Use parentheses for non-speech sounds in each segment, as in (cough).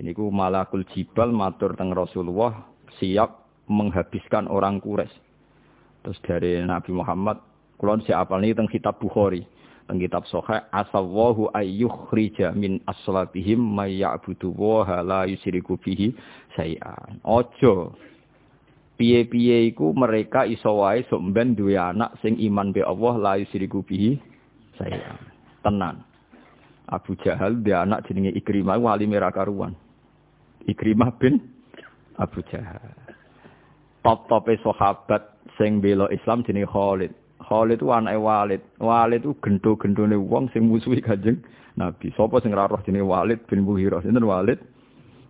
Ini ku malakul jibal matur teng Rasulullah siap menghabiskan orang Quraisy. Terus dari Nabi Muhammad, kulon si apal ini teng kitab Bukhari, teng kitab Sahih, asawahu ayyukhrija min aslatihim may ya'budu wa la yusyriku bihi syai'an. Ojo piye-piye iku mereka iso wae sok duwe anak sing iman be Allah la yusyriku bihi syai'an. Tenan. Abu Jahal dia anak jenenge Ikrimah wali merah karuan. Ikrimah bin Abu Jahal. Top-tope sahabat sing bela Islam jenenge Khalid. Khalid itu anake Walid. Walid itu gendo-gendone wong sing musuhi Kanjeng Nabi. Sapa sing ora roh jenenge Walid bin Mughirah? Sinten Walid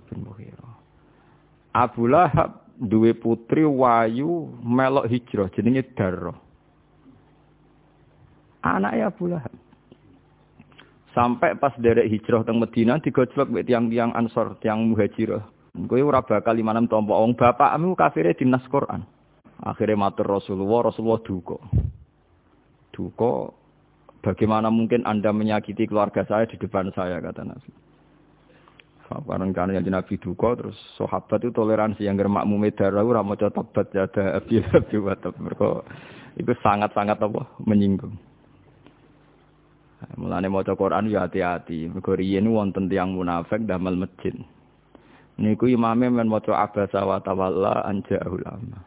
bin Mughirah. Abu Lahab duwe putri wayu melok hijrah jenenge Darrah. Anaknya Abu Lahab. Sampai pas derek hijrah teng Medina digojlok mek tiang-tiang Ansor, tiang Muhajirah. Kowe ora bakal limanem tampa wong bapakmu kafire dinas Quran. Akhirnya matur Rasulullah, Rasulullah duka. Duka bagaimana mungkin Anda menyakiti keluarga saya di depan saya kata Nabi. Karena karena yang Nabi duka terus sahabat itu toleransi yang germak mumedara ora maca tabat jada (laughs) abi abi itu sangat-sangat apa menyinggung. Mulane maca Quran ya hati-hati. Mergo riyen wonten tiyang munafik damel masjid. Niku imame men maca abasa wa tawalla anja ulama.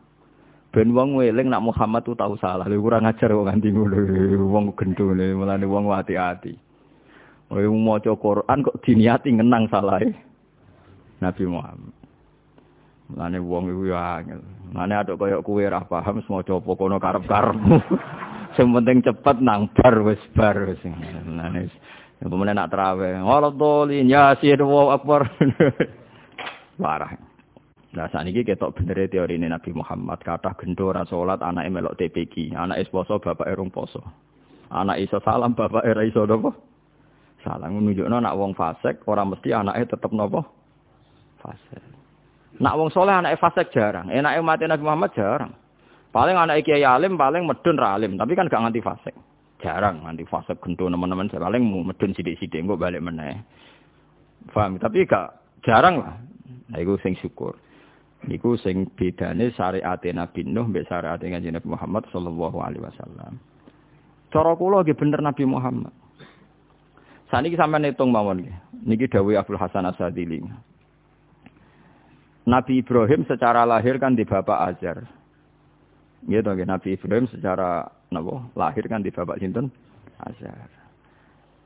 Ben wong weling nak Muhammad tuh tahu salah. Lha kurang ajar kok nganti ngono. Wong gendone mulane wong hati-hati. Kowe maca Quran kok diniati ngenang salah Nabi Muhammad. Mulane wong iku ya angel. Mulane aduk koyo kowe ora paham maca apa kono karep-karepmu. (laughs) Sing penting cepet nang bar wis bar wis. Mulane kemudian nak terawih. Waladolin yasin wa akbar. (laughs) Parah. Nah saat ini ketok bener teori ini Nabi Muhammad. Kata gendora sholat anak melok TPG anak is poso bapak erung poso. Anak iso salam bapak era iso nopo salam. Menunjukno nak wong fasek orang mesti anaknya tetep nopo fasek nak wong soleh anaknya fasek jarang. Enaknya mati Nabi Muhammad jarang Paling anak kiai alim paling medun ralim, tapi kan gak nganti fasik. Jarang nganti fasik gento teman-teman saya paling medun sidik-sidik kok balik meneh. Paham? Tapi gak jarang lah. Nah, iku sing syukur. Iku sing bedane syariat Nabi Nuh mbek syariat Kanjeng Nabi Muhammad sallallahu alaihi wasallam. Cara kula nggih bener Nabi Muhammad. Saniki sampeyan hitung mawon nggih. Niki dawuh Abdul Hasan Asadili. Nabi Ibrahim secara lahir kan di bapak Azar. Gitu kan Nabi Ibrahim secara napa lahir kan di bapak sinten Azar.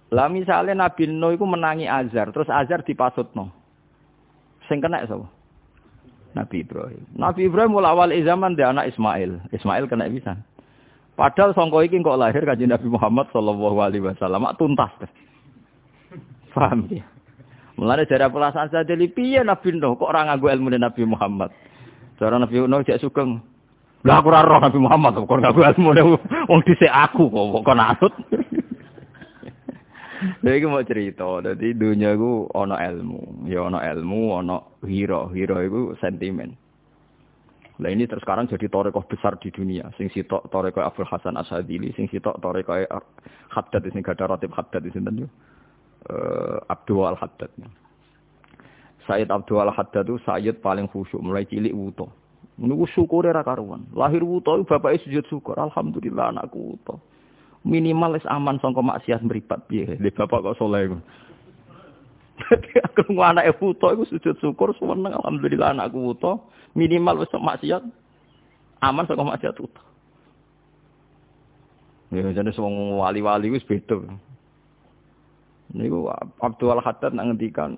Lah misalnya Nabi Nuh itu menangi Azar, terus Azar dipasutno. Sing kena sapa? Nabi Ibrahim. Nabi Ibrahim mulai awal zaman dia anak Ismail. Ismail kena bisa. Padahal songko iki kok lahir kanjeng Nabi Muhammad sallallahu alaihi wasallam tuntas. Paham ya? Mulane dari pelasan saja piye Nabi Nuh kok ora nganggo ilmu Nabi Muhammad. Cara Nabi Nuh cek sugeng lah aku ora roh Nabi Muhammad kok gak ilmu wong dhisik aku kok kok nasut. Lha iki mau cerita, dadi dunia iku ana ilmu, ya ana ilmu, ana hiro, hiro iku sentimen. Lah ini terus sekarang jadi torekoh besar di dunia. Sing sitok torekoh Abdul Hasan Asadili, sing sitok torekoh Haddad, sing gak ada rotib Haddad di sini tuh. Uh, Abdul Al Haddad. Sayyid Abdul Al Haddad itu Sayyid paling khusyuk mulai cilik wuto. Niku syukure ra karuan. Lahir wuto bapake sujud syukur. Alhamdulillah anakku wuto. Minimal wis aman sangka maksiat mripat piye. Le bapak kok saleh iku. Dadi aku anake wuto iku sujud syukur seneng alhamdulillah anakku wuto. Minimal wis maksiat aman sangka maksiat wuto. Ya jane wong wali-wali wis beda. Niku Abdul Haddad nang ngendikan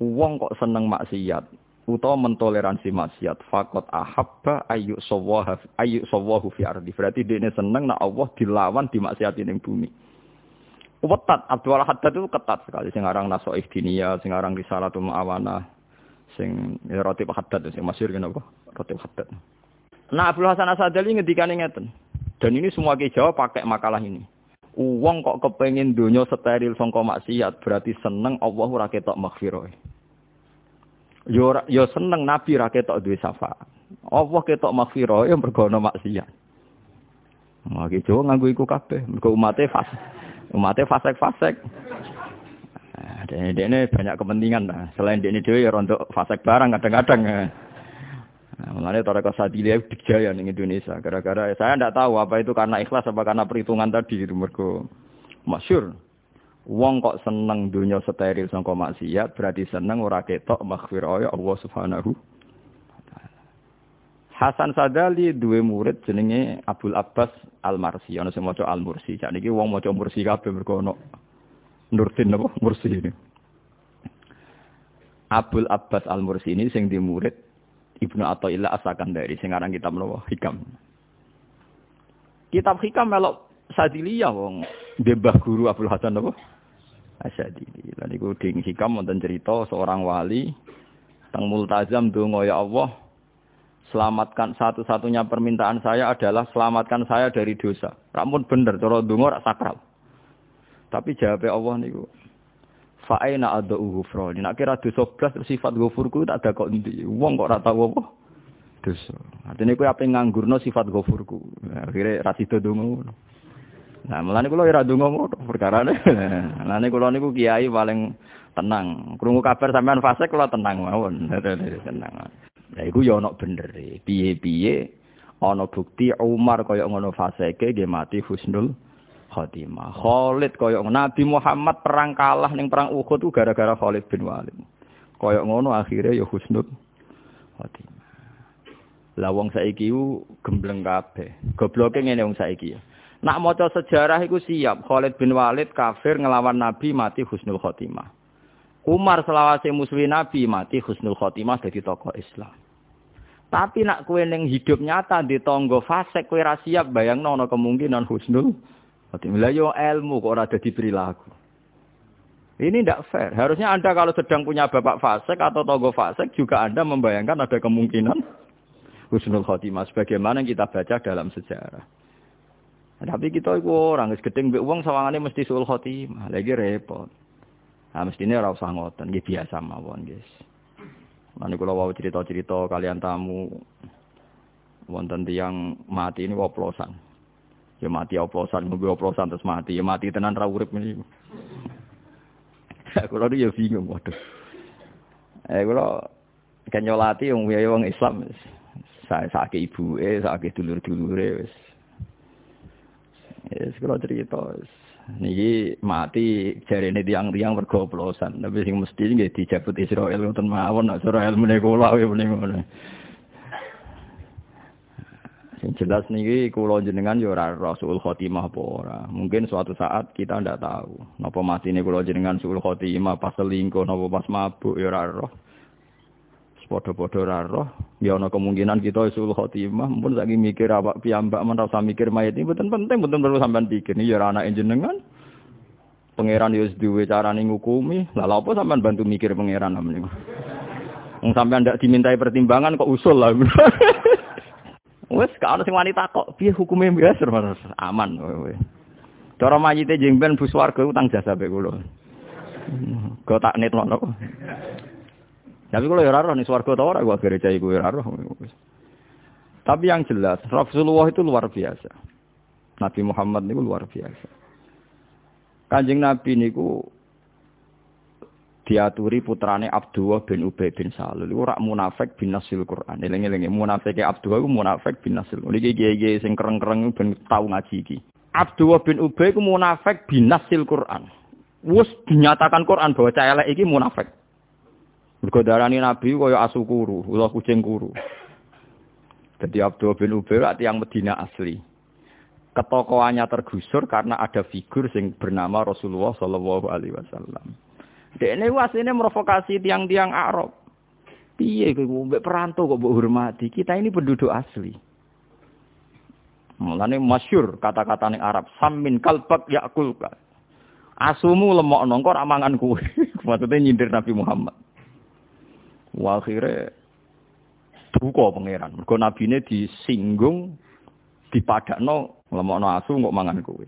wong kok seneng maksiat utawa mentoleransi maksiat. Fakot ahabba ayu sawaha ayu sawahu fi ardi. Berarti dia seneng nak Allah dilawan di maksiat ning bumi. Wetat Abdul Haddad itu ketat sekali. Sing aran nasoif dinia sing aran risalatul muawana sing ya, rotib haddad sing masyhur kenapa rotib haddad. Nah Abdul Hasan Asadali ngendikane ngeten. Dan ini semua ke Jawa pakai makalah ini. Uang kok kepengen dunia steril sangka maksiat berarti seneng Allah ora ketok maghfirah Yo yo seneng nabi ra ketok duwe syafaat. Allah ketok maghfirah mergo ana maksiat. Maki Jawa nganggo iku kabeh. Mergo umate fas. Umate fasek-fasek. Nah, ini banyak kepentingan lah. Selain ini dhewe ya rontok fasek barang kadang-kadang. Mulanya Toreko Sadilia dijaya di Indonesia. Gara-gara saya tidak tahu apa itu karena ikhlas apa karena perhitungan tadi. Mergo masyur. Wong kok seneng dunia steril sangka maksiat berarti seneng ora ketok maghfirah Allah Subhanahu Hasan Sadali duwe murid jenenge Abdul Abbas Al-Marsi, ana sing maca Al-Mursi. Sakniki wong maca Mursi kabeh mergo ana Nurdin napa Mursi ini. Abdul Abbas Al-Mursi ini sing di murid Ibnu Athaillah As-Sakandari sing aran kitab napa Hikam. Kitab Hikam melok Sadiliyah wong debah guru Abdul Hasan napa Asyadili. Lan iku ding Hikam wonten cerita seorang wali teng multazam donga ya Allah selamatkan satu-satunya permintaan saya adalah selamatkan saya dari dosa. Rampun bener, cara donga rak sakral. Tapi jawab Allah niku. Fa aina adau ghufran. Nek kira dosa blas sifat ghafurku tak ada kok endi. Wong kok ora tau apa? Dosa. Artine kowe ape nganggurno sifat ghafurku. Akhire ra sida donga Nah, mulane kula ora donga ngono perkarane. (laughs) Mulane kula niku kiai paling tenang. Krungu kabar sampean fase kula tenang mawon. (laughs) tenang. Lah iku ya ana bener. Piye-piye ana bukti Umar kaya ngono faseke nggih mati husnul khotimah. Khalid kaya Nabi Muhammad perang kalah ning perang Uhud ku gara-gara Khalid bin Walid. Kaya ngono akhirnya ya husnul khotimah. Lah wong saiki ku gembleng kabeh. Gobloke ngene wong saiki ya. Nak maca sejarah iku siap Khalid bin Walid kafir ngelawan Nabi mati husnul khotimah. Umar selawase musuhi Nabi mati husnul khotimah jadi tokoh Islam. Tapi nak kue neng hidup nyata di tonggo fasek kue rasiap bayang nono kemungkinan husnul. Khotimah yo ilmu kok ada di perilaku. Ini tidak fair. Harusnya Anda kalau sedang punya bapak fasek atau tonggo fasek juga Anda membayangkan ada kemungkinan husnul khotimah. Sebagaimana kita baca dalam sejarah. Tapi kita itu orang, gedeng uang sawangannya mesti sul khotimah. Lagi repot. Nah, mestine ora usah ngoten, nggih biasa mawon, guys. Lan kula wau cerita-cerita kalian tamu wonten tiyang mati ini oplosan. Ya mati oplosan, ngombe oplosan terus mati, ya mati tenan ra urip ini. (laughs) kula ya bingung, waduh. Eh kula kenyolati wong wong Islam saya sakit ibu eh sakit dulur dulure wis. Wis kula wis. niki mati jarene tiang-tiang bergoplosan tapi sing mesti nggih dijabut Israel ngoten mawon nek Israel meneh kula meneh ngono. Sing jelas niki kula jenengan yo ora rasul khotimah apa ora. Mungkin suatu saat kita ndak tahu napa matine kula jenengan sul khotimah pas selingkuh napa pas mabuk yo ora roh padha-padha ora roh ya ana kemungkinan kita sul khotimah. Mumpun saiki mikir awak piyambak men ora mikir mayit ini mboten penting mboten perlu sampean pikir. Ini ya anak jenengan. Pangeran ya wis duwe carane ngukumi. Lha apa sampean bantu mikir pangeran amen (laughs) wong sampean ndak dimintai pertimbangan kok usul lah. (laughs) Wes gak ana sing wanita kok piye hukume biasa aman kowe cara mayite jengben bus warga utang jasa mek kula. Tak netno Tapi kalau ya roh nih swarga tau ora gua gereja iku ya roh. Tapi yang jelas Rasulullah itu luar biasa. Nabi Muhammad niku luar biasa. Kanjeng Nabi niku diaturi putrane Abdullah bin Ubay bin Salul iku ora munafik bin nasil Quran. Eling-eling munafike Abdullah iku munafik bin nasil. Iki kiye sing kereng-kereng ben tau ngaji iki. Abdullah bin Ubay iku munafik bin nasil Quran. Wus dinyatakan Quran bahwa cah elek iki munafik. Mergo darani Nabi kaya asu kuru, ula kucing kuru. Jadi Abdul bin Ubay yang Medina asli. Ketokohannya tergusur karena ada figur yang bernama Rasulullah Shallallahu Alaihi Wasallam. Dene asline merovokasi tiang-tiang Arab. Piye kowe perantau kok mbok hormati? Kita ini penduduk asli. Mulane masyur kata-kata ning Arab, samin kalbak yakulka. Asumu lemok nongkor amangan kue. (laughs) Maksudnya nyindir Nabi Muhammad. Wakhire duka pangeran. Mergo nabine disinggung dipadakno lemokno asu kok mangan kowe.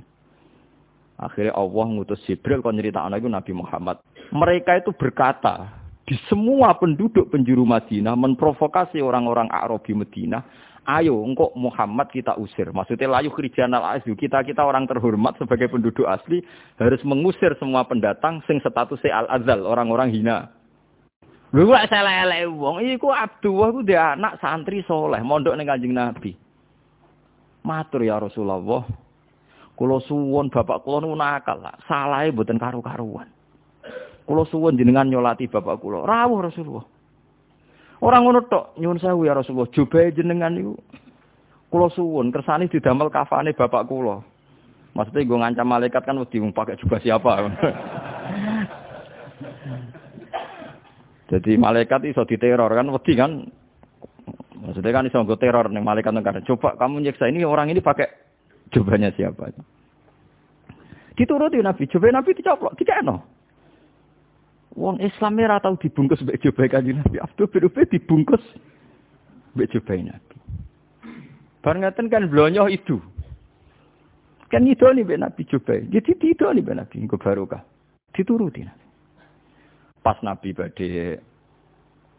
Akhirnya Allah ngutus Jibril kon nyeritakno iku Nabi Muhammad. Mereka itu berkata di semua penduduk penjuru Madinah memprovokasi orang-orang Arabi Madinah ayo engkau Muhammad kita usir. Maksudnya layu krijanal asli. Kita kita orang terhormat sebagai penduduk asli harus mengusir semua pendatang sing statusnya al azal orang-orang hina. Lu gak salah elek wong, iku Abdullah ku dia anak santri soleh, mondok ning Kanjeng Nabi. Matur ya Rasulullah. Kula suwun bapak kula nu nakal lah, salahe mboten karu-karuan. Kula suwun jenengan nyolati bapak kula. Rawuh Rasulullah. Orang ngono tok, nyuwun sewu ya Rasulullah, jobahe jenengan niku kula suwun kersane didamel kafane bapak kula. Maksudnya gue ngancam malaikat kan wedi pakai juga siapa. (laughs) Jadi malaikat iso diteror kan wedi kan. Maksudnya kan iso nggo teror ning malaikat negara. Coba kamu nyeksa ini orang ini pakai jubahnya siapa. Dituruti Nabi, coba Nabi dicoplok, dikeno. Wong Islam ora tau dibungkus mbek jubah kanjeng Nabi. Abdul bin Ubay dibungkus mbek jubah Nabi. Bar kan blonyo itu. Kan itu nih mbek Nabi jubah. Jadi itu nih mbek Nabi engko barokah. Dituruti Nabi. Pas Nabi badhe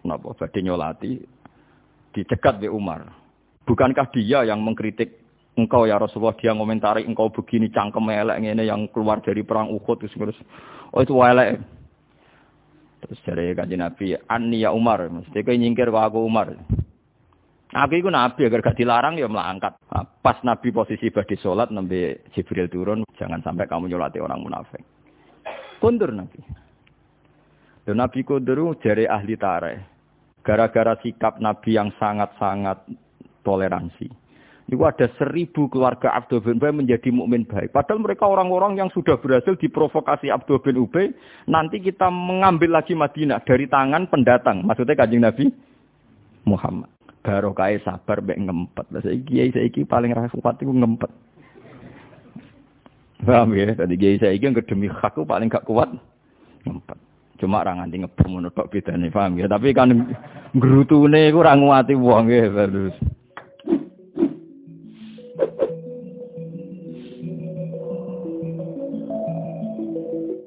napa badhe nyolati dicegat mbek Umar. Bukankah dia yang mengkritik engkau ya Rasulullah dia ngomentari engkau begini cangkem elek ngene yang keluar dari perang Uhud terus oh itu elek Terus dari kaji Nabi, Ani ya Umar, mesti kau nyingkir ke aku Umar. Aku itu Nabi, agar gak dilarang ya melangkat. Nah, pas Nabi posisi badi sholat, Nabi Jibril turun, jangan sampai kamu nyolati orang munafik. Kundur Nabi. Dan Nabi kundur dari ahli tareh. Gara-gara sikap Nabi yang sangat-sangat toleransi. Itu ada seribu keluarga Abdul bin Ubay menjadi mukmin baik. Padahal mereka orang-orang yang sudah berhasil diprovokasi Abdul bin Ubay. Nanti kita mengambil lagi Madinah dari tangan pendatang. Maksudnya kanjeng Nabi Muhammad. Barokah sabar mbek ngempet. Saya kiai saya paling kuat itu ngempet. Paham ya? Tadi kiai saya yang demi hakku paling gak kuat ngempet. Cuma orang nganti ngebom tok bedane, paham ya? Tapi kan grutune iku ora nguati wong ya, terus.